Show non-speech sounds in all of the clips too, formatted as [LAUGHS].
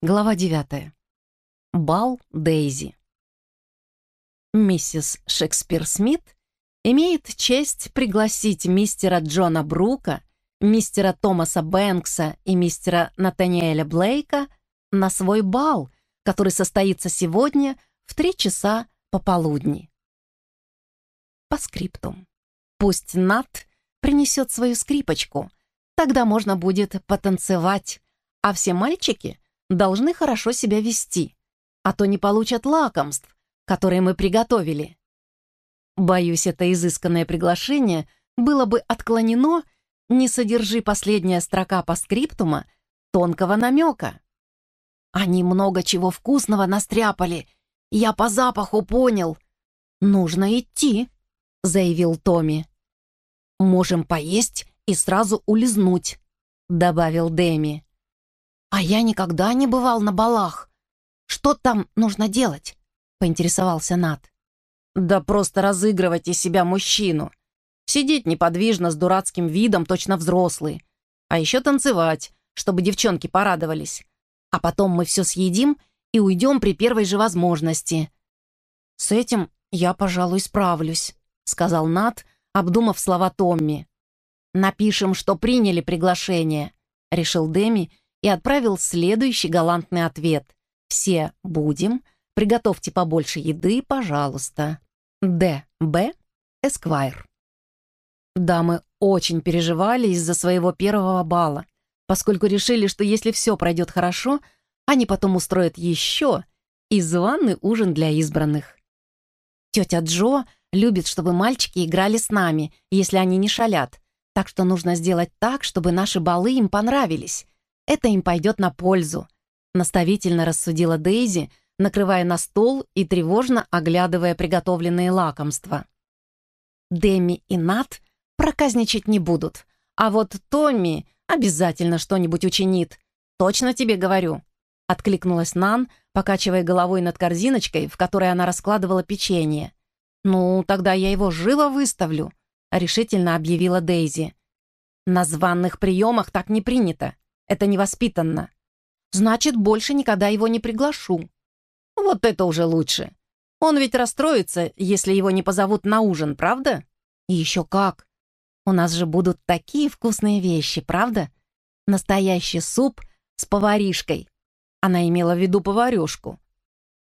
Глава 9. Бал Дейзи. Миссис Шекспир Смит имеет честь пригласить мистера Джона Брука, мистера Томаса Бэнкса и мистера Натаниэля Блейка на свой бал, который состоится сегодня в три часа пополудни. По скриптум. Пусть Нат принесет свою скрипочку, тогда можно будет потанцевать, а все мальчики — должны хорошо себя вести, а то не получат лакомств, которые мы приготовили. Боюсь, это изысканное приглашение было бы отклонено, не содержи последняя строка по скриптума тонкого намека. Они много чего вкусного настряпали. Я по запаху понял. Нужно идти, заявил Томми. Можем поесть и сразу улизнуть, добавил Дэми. «А я никогда не бывал на балах. Что там нужно делать?» — поинтересовался Нат. «Да просто разыгрывать из себя мужчину. Сидеть неподвижно с дурацким видом, точно взрослый. А еще танцевать, чтобы девчонки порадовались. А потом мы все съедим и уйдем при первой же возможности». «С этим я, пожалуй, справлюсь», — сказал Нат, обдумав слова Томми. «Напишем, что приняли приглашение», — решил Деми и отправил следующий галантный ответ. «Все будем. Приготовьте побольше еды, пожалуйста. Д. Б. Эсквайр». Дамы очень переживали из-за своего первого бала, поскольку решили, что если все пройдет хорошо, они потом устроят еще и званый ужин для избранных. Тетя Джо любит, чтобы мальчики играли с нами, если они не шалят, так что нужно сделать так, чтобы наши балы им понравились, это им пойдет на пользу», — наставительно рассудила Дейзи, накрывая на стол и тревожно оглядывая приготовленные лакомства. Деми и Нат проказничать не будут, а вот Томми обязательно что-нибудь учинит. Точно тебе говорю», — откликнулась Нан, покачивая головой над корзиночкой, в которой она раскладывала печенье. «Ну, тогда я его живо выставлю», — решительно объявила Дейзи. «На званных приемах так не принято. Это невоспитанно. Значит, больше никогда его не приглашу. Вот это уже лучше. Он ведь расстроится, если его не позовут на ужин, правда? И еще как. У нас же будут такие вкусные вещи, правда? Настоящий суп с поваришкой. Она имела в виду поварешку.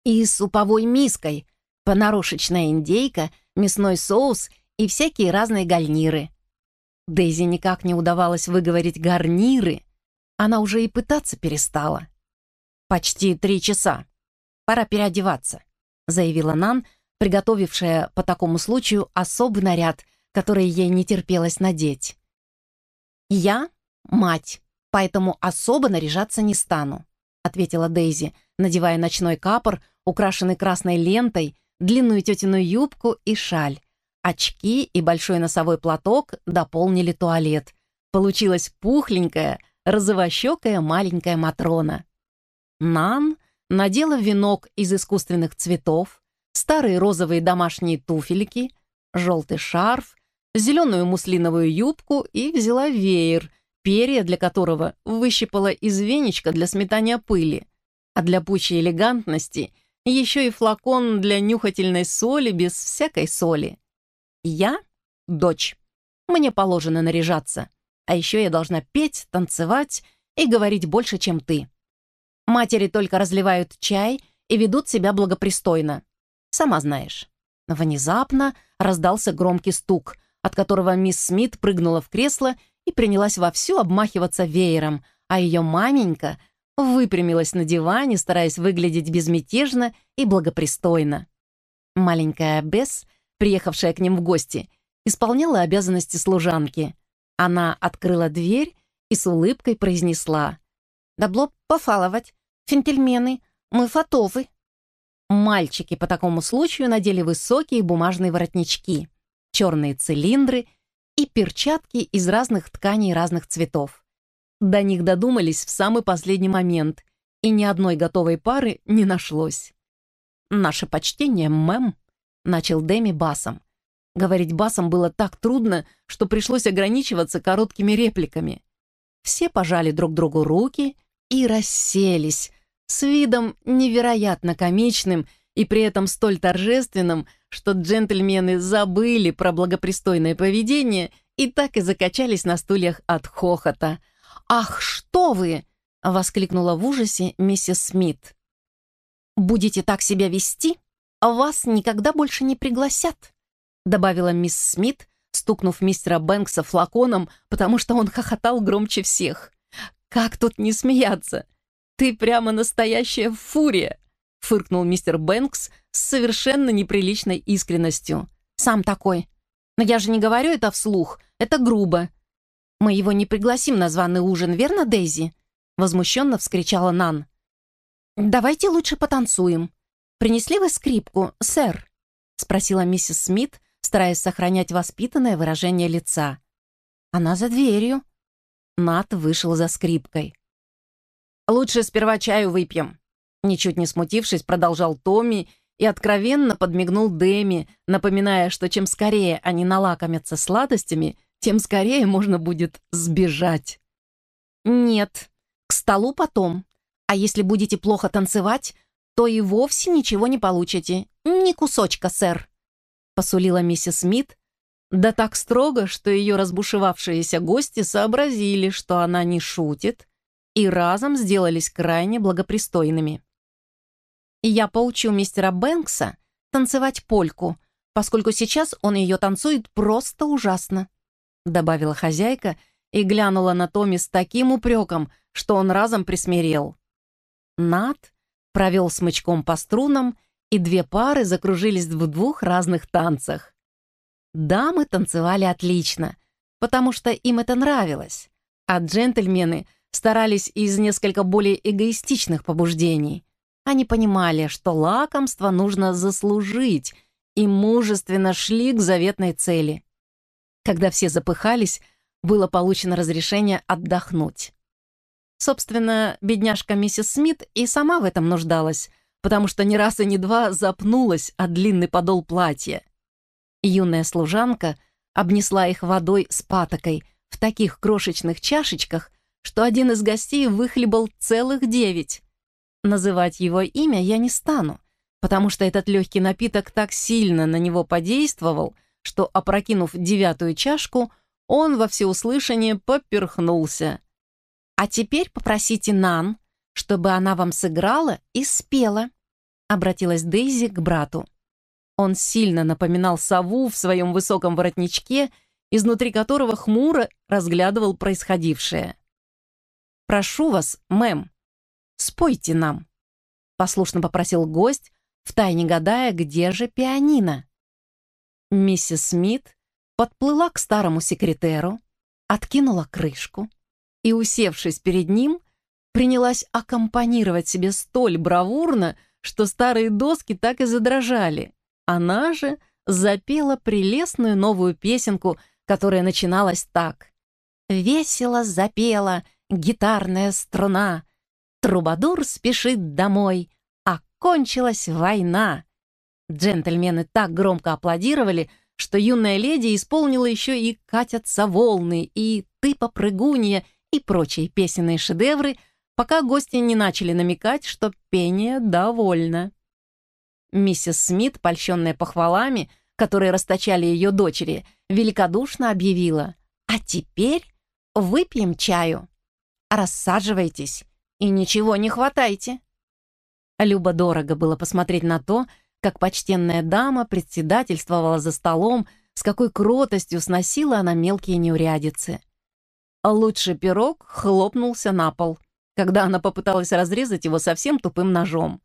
И суповой миской, понарошечная индейка, мясной соус и всякие разные гарниры. Дейзи никак не удавалось выговорить гарниры, она уже и пытаться перестала. «Почти три часа. Пора переодеваться», — заявила Нан, приготовившая по такому случаю особый наряд, который ей не терпелось надеть. «Я — мать, поэтому особо наряжаться не стану», — ответила Дейзи, надевая ночной капор, украшенный красной лентой, длинную тетиную юбку и шаль. Очки и большой носовой платок дополнили туалет. Получилась пухленькая, розовощекая маленькая Матрона. Нан надела венок из искусственных цветов, старые розовые домашние туфельки, желтый шарф, зеленую муслиновую юбку и взяла веер, перья для которого выщипала из веничка для сметания пыли, а для пущей элегантности еще и флакон для нюхательной соли без всякой соли. Я — дочь. Мне положено наряжаться. А еще я должна петь, танцевать и говорить больше, чем ты. Матери только разливают чай и ведут себя благопристойно. Сама знаешь. Внезапно раздался громкий стук, от которого мисс Смит прыгнула в кресло и принялась вовсю обмахиваться веером, а ее маменька выпрямилась на диване, стараясь выглядеть безмятежно и благопристойно. Маленькая Бесс, приехавшая к ним в гости, исполняла обязанности служанки. Она открыла дверь и с улыбкой произнесла. «Дабло пофаловать. Фентельмены. Мы фотовы». Мальчики по такому случаю надели высокие бумажные воротнички, черные цилиндры и перчатки из разных тканей разных цветов. До них додумались в самый последний момент, и ни одной готовой пары не нашлось. «Наше почтение, мэм», — начал Дэми басом. Говорить басом было так трудно, что пришлось ограничиваться короткими репликами. Все пожали друг другу руки и расселись, с видом невероятно комичным и при этом столь торжественным, что джентльмены забыли про благопристойное поведение и так и закачались на стульях от хохота. «Ах, что вы!» — воскликнула в ужасе миссис Смит. «Будете так себя вести, вас никогда больше не пригласят», — добавила мисс Смит, стукнув мистера Бэнкса флаконом, потому что он хохотал громче всех. «Как тут не смеяться? Ты прямо настоящая фурия!» — фыркнул мистер Бэнкс с совершенно неприличной искренностью. «Сам такой. Но я же не говорю это вслух. Это грубо. Мы его не пригласим на званый ужин, верно, Дейзи?» Возмущенно вскричала Нан. «Давайте лучше потанцуем. Принесли вы скрипку, сэр?» Спросила миссис Смит, стараясь сохранять воспитанное выражение лица. «Она за дверью». Нат вышел за скрипкой. «Лучше сперва чаю выпьем», Ничуть не смутившись, продолжал Томми и откровенно подмигнул Дэми, напоминая, что чем скорее они налакомятся сладостями, тем скорее можно будет сбежать. «Нет, к столу потом. А если будете плохо танцевать, то и вовсе ничего не получите. Ни кусочка, сэр», — посулила миссис Смит, да так строго, что ее разбушевавшиеся гости сообразили, что она не шутит, и разом сделались крайне благопристойными я поучу мистера Бэнкса танцевать польку, поскольку сейчас он ее танцует просто ужасно», добавила хозяйка и глянула на Томми с таким упреком, что он разом присмирел. Над провел смычком по струнам, и две пары закружились в двух разных танцах. Дамы танцевали отлично, потому что им это нравилось, а джентльмены старались из несколько более эгоистичных побуждений. Они понимали, что лакомство нужно заслужить, и мужественно шли к заветной цели. Когда все запыхались, было получено разрешение отдохнуть. Собственно, бедняжка миссис Смит и сама в этом нуждалась, потому что ни раз и ни два запнулась от длинный подол платья. Юная служанка обнесла их водой с патокой в таких крошечных чашечках, что один из гостей выхлебал целых девять. Называть его имя я не стану, потому что этот легкий напиток так сильно на него подействовал, что, опрокинув девятую чашку, он во всеуслышание поперхнулся. «А теперь попросите Нан, чтобы она вам сыграла и спела», обратилась Дейзи к брату. Он сильно напоминал сову в своем высоком воротничке, изнутри которого хмуро разглядывал происходившее. «Прошу вас, мэм», спойте нам», — послушно попросил гость, втайне гадая, где же пианино. Миссис Смит подплыла к старому секретеру, откинула крышку и, усевшись перед ним, принялась аккомпанировать себе столь бравурно, что старые доски так и задрожали. Она же запела прелестную новую песенку, которая начиналась так. «Весело запела гитарная струна, Трубадур спешит домой, а кончилась война. Джентльмены так громко аплодировали, что юная леди исполнила еще и «Катятся волны», и «Ты попрыгунья» и прочие песенные шедевры, пока гости не начали намекать, что пение довольно. Миссис Смит, польщенная похвалами, которые расточали ее дочери, великодушно объявила «А теперь выпьем чаю. Рассаживайтесь, и ничего не хватайте». Любо-дорого было посмотреть на то, как почтенная дама председательствовала за столом, с какой кротостью сносила она мелкие неурядицы. Лучший пирог хлопнулся на пол, когда она попыталась разрезать его совсем тупым ножом.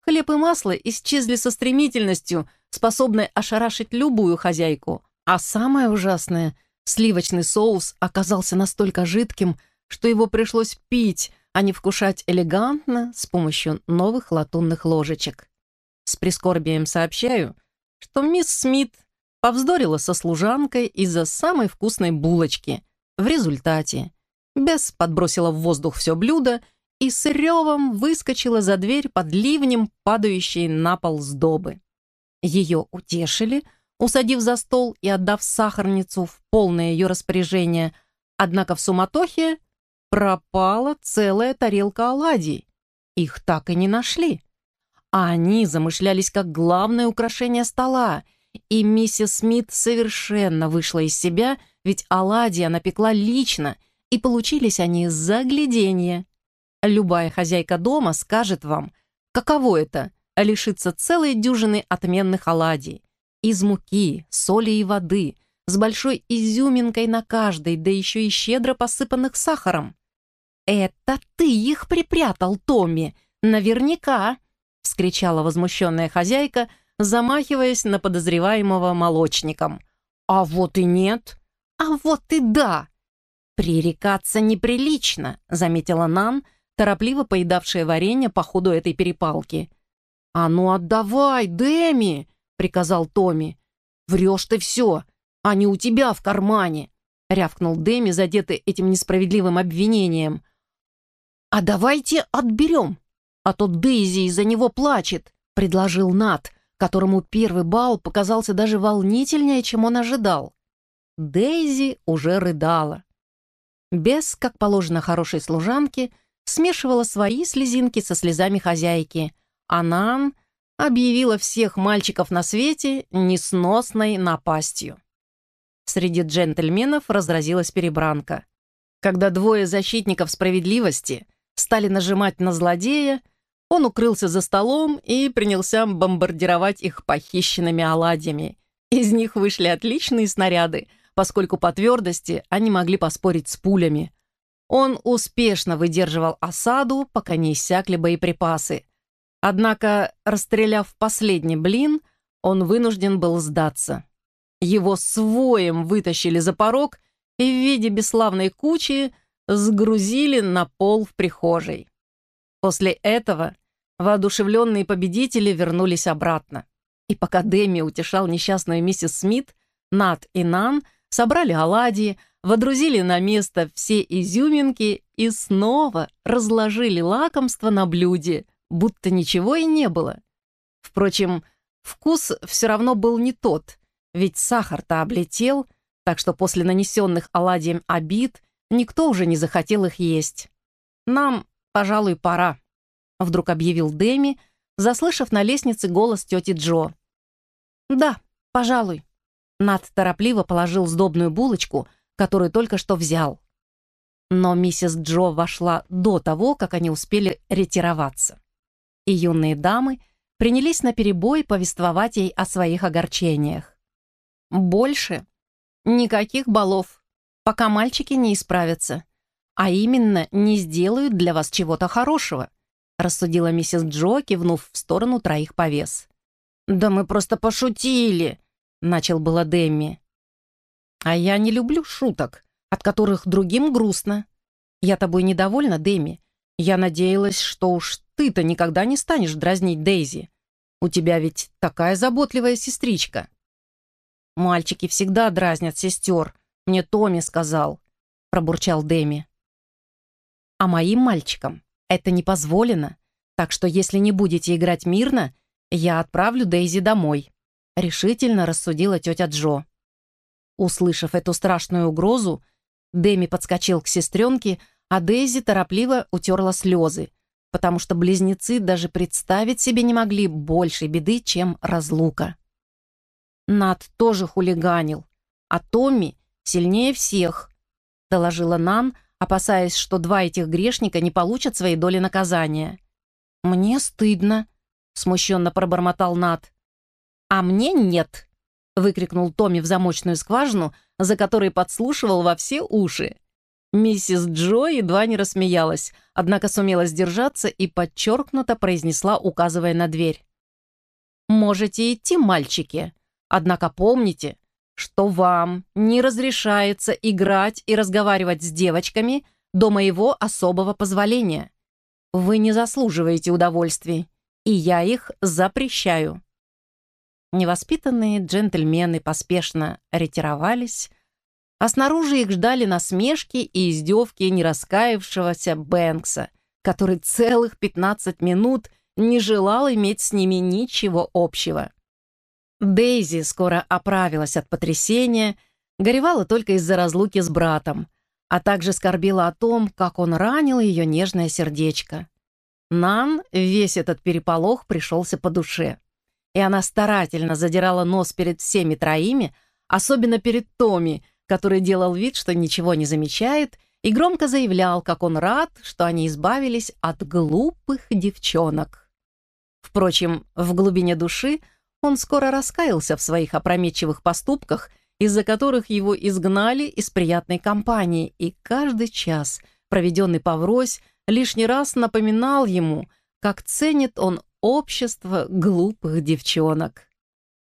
Хлеб и масло исчезли со стремительностью, способной ошарашить любую хозяйку. А самое ужасное — сливочный соус оказался настолько жидким, что его пришлось пить, а не вкушать элегантно с помощью новых латунных ложечек. С прискорбием сообщаю, что мисс Смит повздорила со служанкой из-за самой вкусной булочки. В результате Бесс подбросила в воздух все блюдо и с ревом выскочила за дверь под ливнем, падающей на пол сдобы. Ее утешили, усадив за стол и отдав сахарницу в полное ее распоряжение, однако в суматохе пропала целая тарелка оладий. их так и не нашли. А они замышлялись как главное украшение стола, и миссис Смит совершенно вышла из себя, ведь оладьи она пекла лично, и получились они загляденье. Любая хозяйка дома скажет вам, каково это — лишиться целой дюжины отменных оладий. Из муки, соли и воды, с большой изюминкой на каждой, да еще и щедро посыпанных сахаром. «Это ты их припрятал, Томми! Наверняка!» — вскричала возмущенная хозяйка, замахиваясь на подозреваемого молочником. «А вот и нет! А вот и да!» «Пререкаться неприлично», — заметила Нан, торопливо поедавшая варенье по ходу этой перепалки. «А ну отдавай, Дэми!» — приказал Томми. «Врешь ты все, а не у тебя в кармане!» — рявкнул Дэми, задетый этим несправедливым обвинением. «А давайте отберем, а то Дейзи из-за него плачет», — предложил Нат, которому первый бал показался даже волнительнее, чем он ожидал. Дейзи уже рыдала. Бес, как положено хорошей служанке, смешивала свои слезинки со слезами хозяйки, а Нан объявила всех мальчиков на свете несносной напастью. Среди джентльменов разразилась перебранка. Когда двое защитников справедливости стали нажимать на злодея, он укрылся за столом и принялся бомбардировать их похищенными оладьями. Из них вышли отличные снаряды, поскольку по твердости они могли поспорить с пулями. Он успешно выдерживал осаду, пока не иссякли боеприпасы. Однако, расстреляв последний блин, он вынужден был сдаться. Его своем вытащили за порог и в виде бесславной кучи сгрузили на пол в прихожей. После этого воодушевленные победители вернулись обратно. И пока Дэми утешал несчастную миссис Смит, Нат и Нан — собрали оладьи, водрузили на место все изюминки и снова разложили лакомство на блюде, будто ничего и не было. Впрочем, вкус все равно был не тот, ведь сахар-то облетел, так что после нанесенных оладьям обид никто уже не захотел их есть. «Нам, пожалуй, пора», — вдруг объявил Дэми, заслышав на лестнице голос тети Джо. «Да, пожалуй», над торопливо положил сдобную булочку, которую только что взял. Но миссис Джо вошла до того, как они успели ретироваться. И юные дамы принялись наперебой повествовать ей о своих огорчениях. «Больше никаких балов, пока мальчики не исправятся, а именно не сделают для вас чего-то хорошего», рассудила миссис Джо, кивнув в сторону троих повес. «Да мы просто пошутили!» — начал было Дэмми. «А я не люблю шуток, от которых другим грустно. Я тобой недовольна, Дэмми. Я надеялась, что уж ты-то никогда не станешь дразнить Дейзи. У тебя ведь такая заботливая сестричка». «Мальчики всегда дразнят сестер, мне Томми сказал», — пробурчал Дэми. «А моим мальчикам это не позволено, так что если не будете играть мирно, я отправлю Дейзи домой». — решительно рассудила тетя Джо. Услышав эту страшную угрозу, Дэми подскочил к сестренке, а Дейзи торопливо утерла слезы, потому что близнецы даже представить себе не могли большей беды, чем разлука. Над тоже хулиганил, а Томми сильнее всех, доложила Нан, опасаясь, что два этих грешника не получат своей доли наказания. «Мне стыдно», — смущенно пробормотал Над. «А мне нет!» — выкрикнул Томми в замочную скважину, за которой подслушивал во все уши. Миссис Джо едва не рассмеялась, однако сумела сдержаться и подчеркнуто произнесла, указывая на дверь. «Можете идти, мальчики, однако помните, что вам не разрешается играть и разговаривать с девочками до моего особого позволения. Вы не заслуживаете удовольствий, и я их запрещаю». Невоспитанные джентльмены поспешно ретировались, а снаружи их ждали насмешки и издевки нераскаявшегося Бэнкса, который целых 15 минут не желал иметь с ними ничего общего. Дейзи скоро оправилась от потрясения, горевала только из-за разлуки с братом, а также скорбила о том, как он ранил ее нежное сердечко. Нан весь этот переполох пришелся по душе. И она старательно задирала нос перед всеми троими, особенно перед Томми, который делал вид, что ничего не замечает, и громко заявлял, как он рад, что они избавились от глупых девчонок. Впрочем, в глубине души он скоро раскаялся в своих опрометчивых поступках, из-за которых его изгнали из приятной компании, и каждый час, проведенный поврось, лишний раз напоминал ему, как ценит он общество глупых девчонок.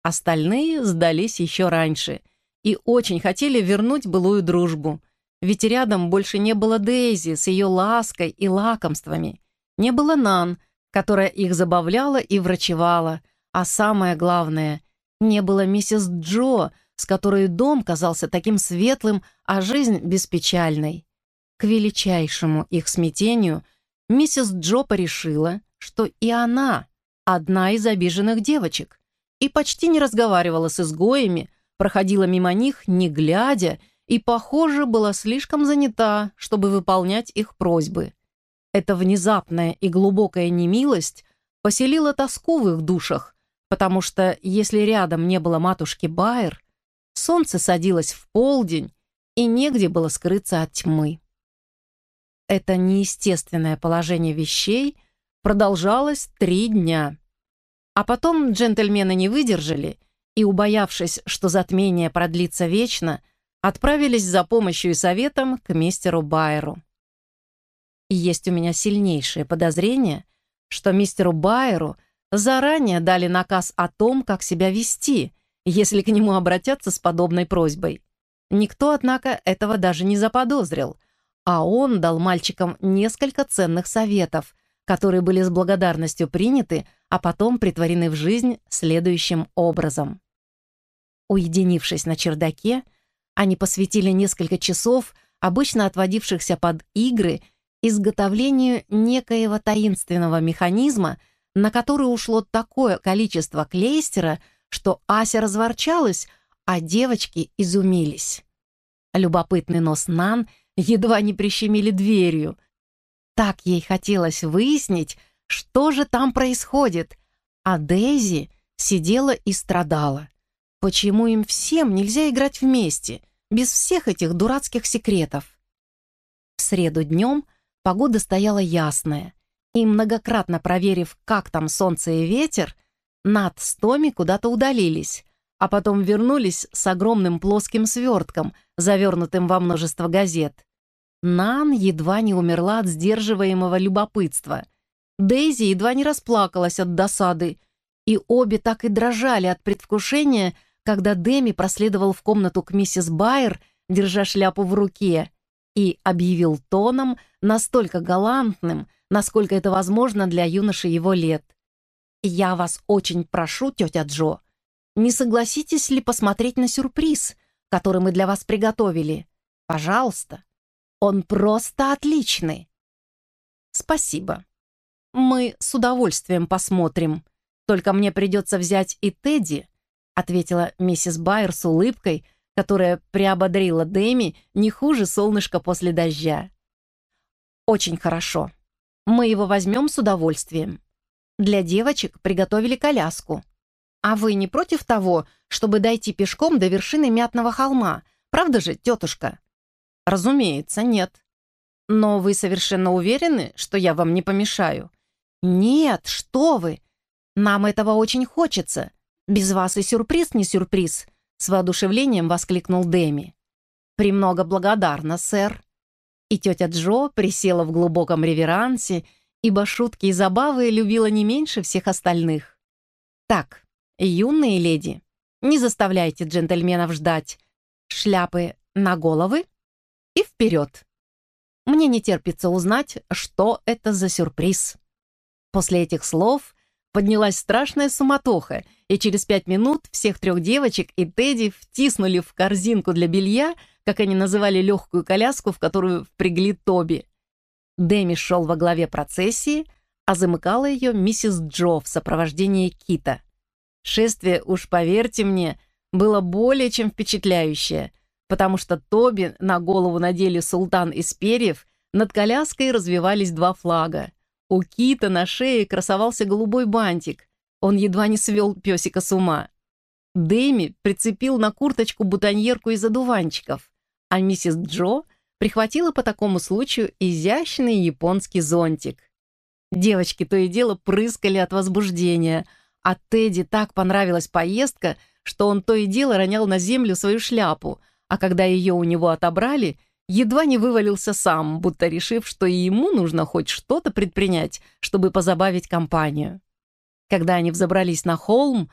Остальные сдались еще раньше и очень хотели вернуть былую дружбу, ведь рядом больше не было Дейзи с ее лаской и лакомствами, не было Нан, которая их забавляла и врачевала, а самое главное, не было миссис Джо, с которой дом казался таким светлым, а жизнь беспечальной. К величайшему их смятению миссис Джо порешила, что и она одна из обиженных девочек, и почти не разговаривала с изгоями, проходила мимо них, не глядя, и, похоже, была слишком занята, чтобы выполнять их просьбы. Эта внезапная и глубокая немилость поселила тоску в их душах, потому что, если рядом не было матушки Байер, солнце садилось в полдень, и негде было скрыться от тьмы. Это неестественное положение вещей продолжалось три дня. А потом джентльмены не выдержали и, убоявшись, что затмение продлится вечно, отправились за помощью и советом к мистеру Байеру. И есть у меня сильнейшее подозрение, что мистеру Байеру заранее дали наказ о том, как себя вести, если к нему обратятся с подобной просьбой. Никто, однако, этого даже не заподозрил — а он дал мальчикам несколько ценных советов, которые были с благодарностью приняты, а потом притворены в жизнь следующим образом. Уединившись на чердаке, они посвятили несколько часов, обычно отводившихся под игры, изготовлению некоего таинственного механизма, на который ушло такое количество клейстера, что Ася разворчалась, а девочки изумились. Любопытный нос Нан — едва не прищемили дверью. Так ей хотелось выяснить, что же там происходит, а Дейзи сидела и страдала. Почему им всем нельзя играть вместе, без всех этих дурацких секретов? В среду днем погода стояла ясная, и многократно проверив, как там солнце и ветер, Над с Томи куда-то удалились, а потом вернулись с огромным плоским свертком, завернутым во множество газет. Нан едва не умерла от сдерживаемого любопытства. Дейзи едва не расплакалась от досады, и обе так и дрожали от предвкушения, когда Дэми проследовал в комнату к миссис Байер, держа шляпу в руке, и объявил тоном настолько галантным, насколько это возможно для юноши его лет. «Я вас очень прошу, тетя Джо, не согласитесь ли посмотреть на сюрприз, который мы для вас приготовили? Пожалуйста, он просто отличный. Спасибо. Мы с удовольствием посмотрим. Только мне придется взять и Тедди, ответила миссис Байер с улыбкой, которая приободрила Дэми не хуже солнышка после дождя. «Очень хорошо. Мы его возьмем с удовольствием. Для девочек приготовили коляску. А вы не против того, чтобы дойти пешком до вершины Мятного холма? Правда же, тетушка?» «Разумеется, нет. Но вы совершенно уверены, что я вам не помешаю?» «Нет, что вы! Нам этого очень хочется. Без вас и сюрприз не сюрприз!» С воодушевлением воскликнул Дэми. «Премного благодарна, сэр». И тетя Джо присела в глубоком реверансе, ибо шутки и забавы любила не меньше всех остальных. «Так, юные леди, не заставляйте джентльменов ждать. Шляпы на головы?» И вперед. Мне не терпится узнать, что это за сюрприз. После этих слов поднялась страшная суматоха, и через пять минут всех трех девочек и Тедди втиснули в корзинку для белья, как они называли легкую коляску, в которую впрягли Тоби. Дэми шел во главе процессии, а замыкала ее миссис Джо в сопровождении Кита. Шествие, уж поверьте мне, было более чем впечатляющее — потому что Тоби на голову надели султан из перьев, над коляской развивались два флага. У Кита на шее красовался голубой бантик. Он едва не свел песика с ума. Дэми прицепил на курточку бутоньерку из одуванчиков, а миссис Джо прихватила по такому случаю изящный японский зонтик. Девочки то и дело прыскали от возбуждения, а Тедди так понравилась поездка, что он то и дело ронял на землю свою шляпу, а когда ее у него отобрали, едва не вывалился сам, будто решив, что и ему нужно хоть что-то предпринять, чтобы позабавить компанию. Когда они взобрались на холм,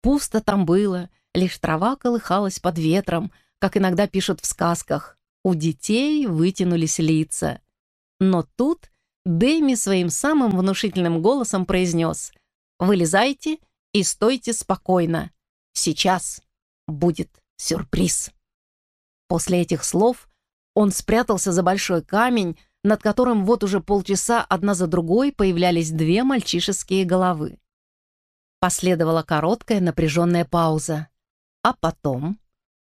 Пусто там было, лишь трава колыхалась под ветром, как иногда пишут в сказках. У детей вытянулись лица. Но тут Дэми своим самым внушительным голосом произнес «Вылезайте и стойте спокойно. Сейчас будет сюрприз». После этих слов он спрятался за большой камень, над которым вот уже полчаса одна за другой появлялись две мальчишеские головы. Последовала короткая напряженная пауза. А потом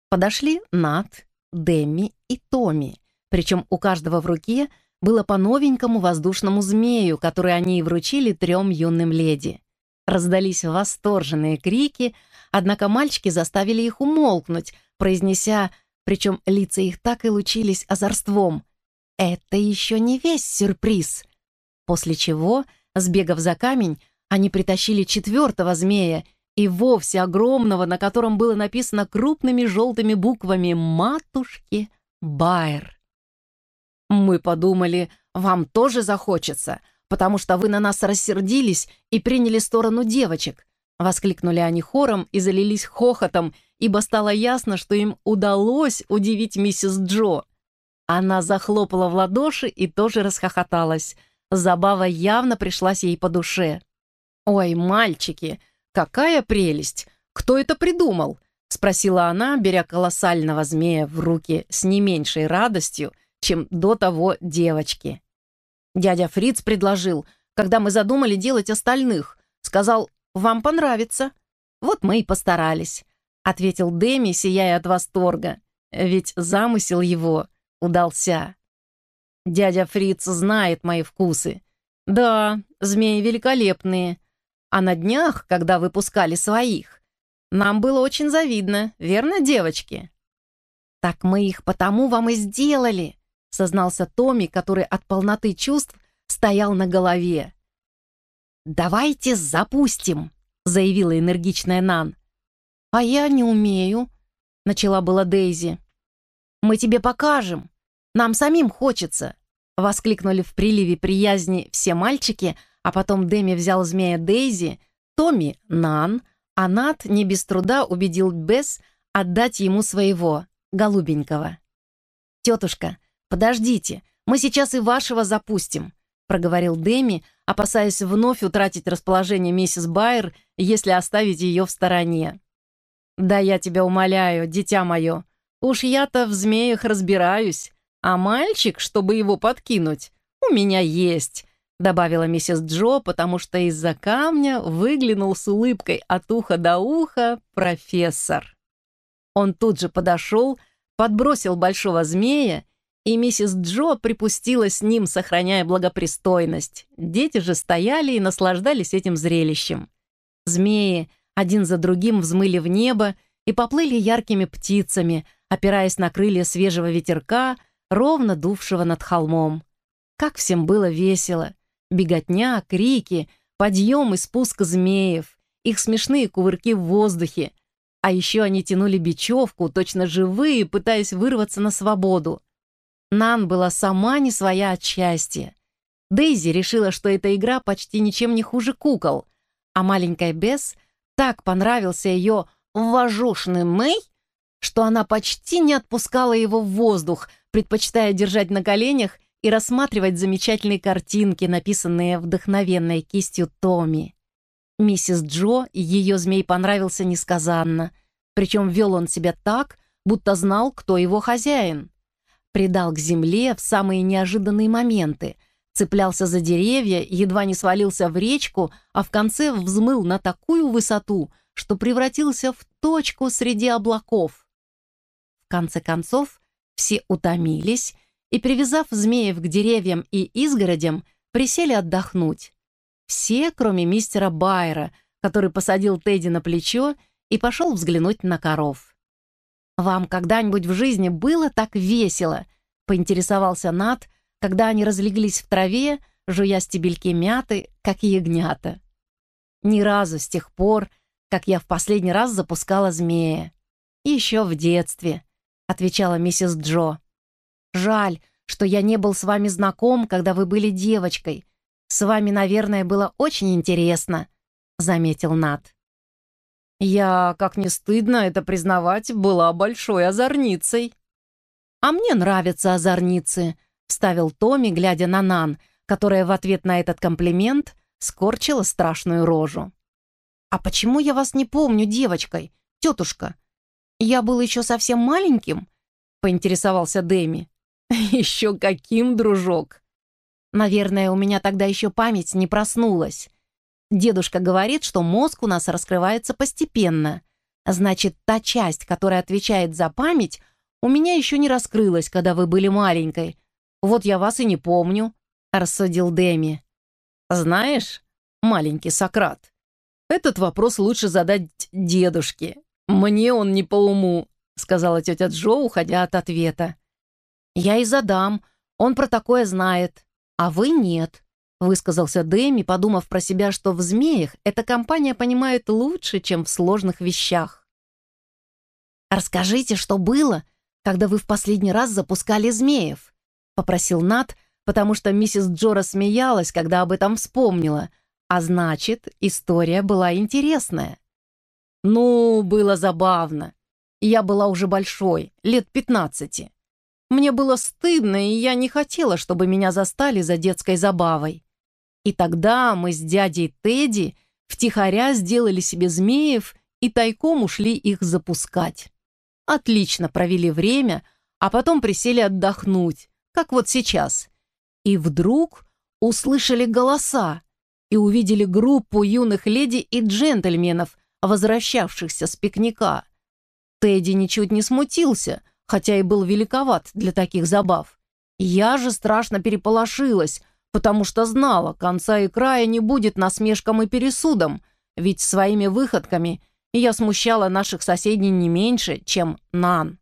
подошли Нат, Демми и Томми, причем у каждого в руке было по новенькому воздушному змею, который они и вручили трем юным леди. Раздались восторженные крики, однако мальчики заставили их умолкнуть, произнеся, причем лица их так и лучились озорством. «Это еще не весь сюрприз!» После чего, сбегав за камень, они притащили четвертого змея, и вовсе огромного, на котором было написано крупными желтыми буквами «Матушки Байер». «Мы подумали, вам тоже захочется, потому что вы на нас рассердились и приняли сторону девочек», Воскликнули они хором и залились хохотом, ибо стало ясно, что им удалось удивить миссис Джо. Она захлопала в ладоши и тоже расхохоталась. Забава явно пришлась ей по душе. «Ой, мальчики, какая прелесть! Кто это придумал?» — спросила она, беря колоссального змея в руки с не меньшей радостью, чем до того девочки. Дядя Фриц предложил, когда мы задумали делать остальных, сказал, «Вам понравится». Вот мы и постарались, — ответил Дэми, сияя от восторга, ведь замысел его удался. Дядя Фриц знает мои вкусы. Да, змеи великолепные, а на днях, когда выпускали своих, нам было очень завидно, верно, девочки?» «Так мы их потому вам и сделали», — сознался Томми, который от полноты чувств стоял на голове. «Давайте запустим», — заявила энергичная Нан. «А я не умею», — начала была Дейзи. «Мы тебе покажем. Нам самим хочется», — воскликнули в приливе приязни все мальчики, — а потом Дэми взял змея Дейзи, Томми — Нан, а Нат не без труда убедил Бесс отдать ему своего, голубенького. «Тетушка, подождите, мы сейчас и вашего запустим», проговорил Дэми, опасаясь вновь утратить расположение миссис Байер, если оставить ее в стороне. «Да я тебя умоляю, дитя мое, уж я-то в змеях разбираюсь, а мальчик, чтобы его подкинуть, у меня есть», добавила миссис Джо, потому что из-за камня выглянул с улыбкой от уха до уха профессор. Он тут же подошел, подбросил большого змея, и миссис Джо припустила с ним, сохраняя благопристойность. Дети же стояли и наслаждались этим зрелищем. Змеи один за другим взмыли в небо и поплыли яркими птицами, опираясь на крылья свежего ветерка, ровно дувшего над холмом. Как всем было весело! Беготня, крики, подъем и спуск змеев, их смешные кувырки в воздухе. А еще они тянули бечевку, точно живые, пытаясь вырваться на свободу. Нан была сама не своя от счастья. Дейзи решила, что эта игра почти ничем не хуже кукол, а маленькая Бесс так понравился ее вожушный Мэй, что она почти не отпускала его в воздух, предпочитая держать на коленях и рассматривать замечательные картинки, написанные вдохновенной кистью Томми. Миссис Джо ее змей понравился несказанно, причем вел он себя так, будто знал, кто его хозяин. Придал к земле в самые неожиданные моменты, цеплялся за деревья, едва не свалился в речку, а в конце взмыл на такую высоту, что превратился в точку среди облаков. В конце концов, все утомились и, привязав змеев к деревьям и изгородям, присели отдохнуть. Все, кроме мистера Байера, который посадил Тедди на плечо и пошел взглянуть на коров. «Вам когда-нибудь в жизни было так весело?» — поинтересовался Нат, когда они разлеглись в траве, жуя стебельки мяты, как ягнята. «Ни разу с тех пор, как я в последний раз запускала змея. Еще в детстве», — отвечала миссис Джо. «Жаль, что я не был с вами знаком, когда вы были девочкой. С вами, наверное, было очень интересно», — заметил Нат. «Я, как не стыдно это признавать, была большой озорницей». «А мне нравятся озорницы», — вставил Томми, глядя на Нан, которая в ответ на этот комплимент скорчила страшную рожу. «А почему я вас не помню девочкой, тетушка? Я был еще совсем маленьким?» — поинтересовался Дэми. [LAUGHS] «Еще каким, дружок?» «Наверное, у меня тогда еще память не проснулась. Дедушка говорит, что мозг у нас раскрывается постепенно. Значит, та часть, которая отвечает за память, у меня еще не раскрылась, когда вы были маленькой. Вот я вас и не помню», — рассудил Дэми. «Знаешь, маленький Сократ, этот вопрос лучше задать дедушке. Мне он не по уму», — сказала тетя Джо, уходя от ответа. «Я и задам. Он про такое знает. А вы нет», — высказался Дэми, подумав про себя, что в «Змеях» эта компания понимает лучше, чем в сложных вещах. «Расскажите, что было, когда вы в последний раз запускали змеев?» — попросил Нат, потому что миссис Джора смеялась, когда об этом вспомнила, а значит, история была интересная. «Ну, было забавно. Я была уже большой, лет пятнадцати. Мне было стыдно, и я не хотела, чтобы меня застали за детской забавой. И тогда мы с дядей Тедди втихаря сделали себе змеев и тайком ушли их запускать. Отлично провели время, а потом присели отдохнуть, как вот сейчас. И вдруг услышали голоса и увидели группу юных леди и джентльменов, возвращавшихся с пикника. Тедди ничуть не смутился, хотя и был великоват для таких забав. Я же страшно переполошилась, потому что знала, конца и края не будет насмешкам и пересудам, ведь своими выходками я смущала наших соседей не меньше, чем Нан.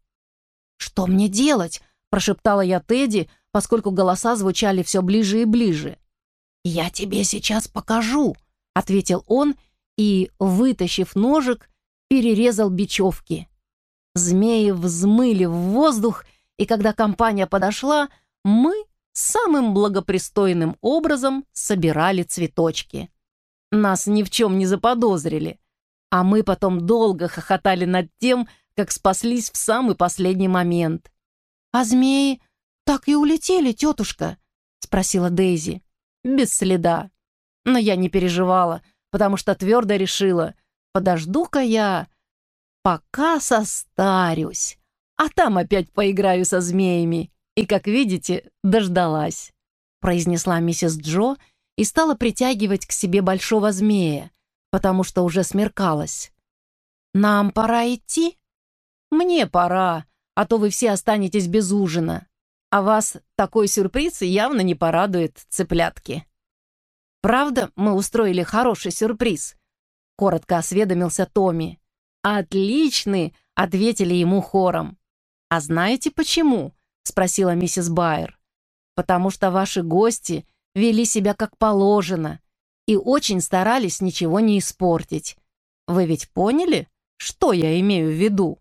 «Что мне делать?» – прошептала я Тедди, поскольку голоса звучали все ближе и ближе. «Я тебе сейчас покажу», — ответил он и, вытащив ножик, перерезал бечевки. Змеи взмыли в воздух, и когда компания подошла, мы самым благопристойным образом собирали цветочки. Нас ни в чем не заподозрили, а мы потом долго хохотали над тем, как спаслись в самый последний момент. «А змеи так и улетели, тетушка?» — спросила Дейзи. «Без следа. Но я не переживала, потому что твердо решила, подожду-ка я пока состарюсь, а там опять поиграю со змеями. И, как видите, дождалась», — произнесла миссис Джо и стала притягивать к себе большого змея, потому что уже смеркалось. «Нам пора идти?» «Мне пора, а то вы все останетесь без ужина. А вас такой сюрприз явно не порадует, цыплятки». «Правда, мы устроили хороший сюрприз?» — коротко осведомился Томми. «Отличный!» — ответили ему хором. «А знаете почему?» — спросила миссис Байер. «Потому что ваши гости вели себя как положено и очень старались ничего не испортить. Вы ведь поняли, что я имею в виду?»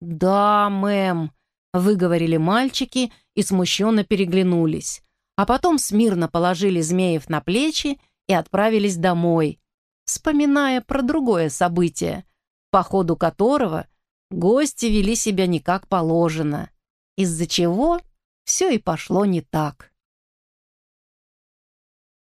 «Да, мэм», — выговорили мальчики и смущенно переглянулись, а потом смирно положили змеев на плечи и отправились домой, вспоминая про другое событие, по ходу которого гости вели себя не как положено, из-за чего все и пошло не так.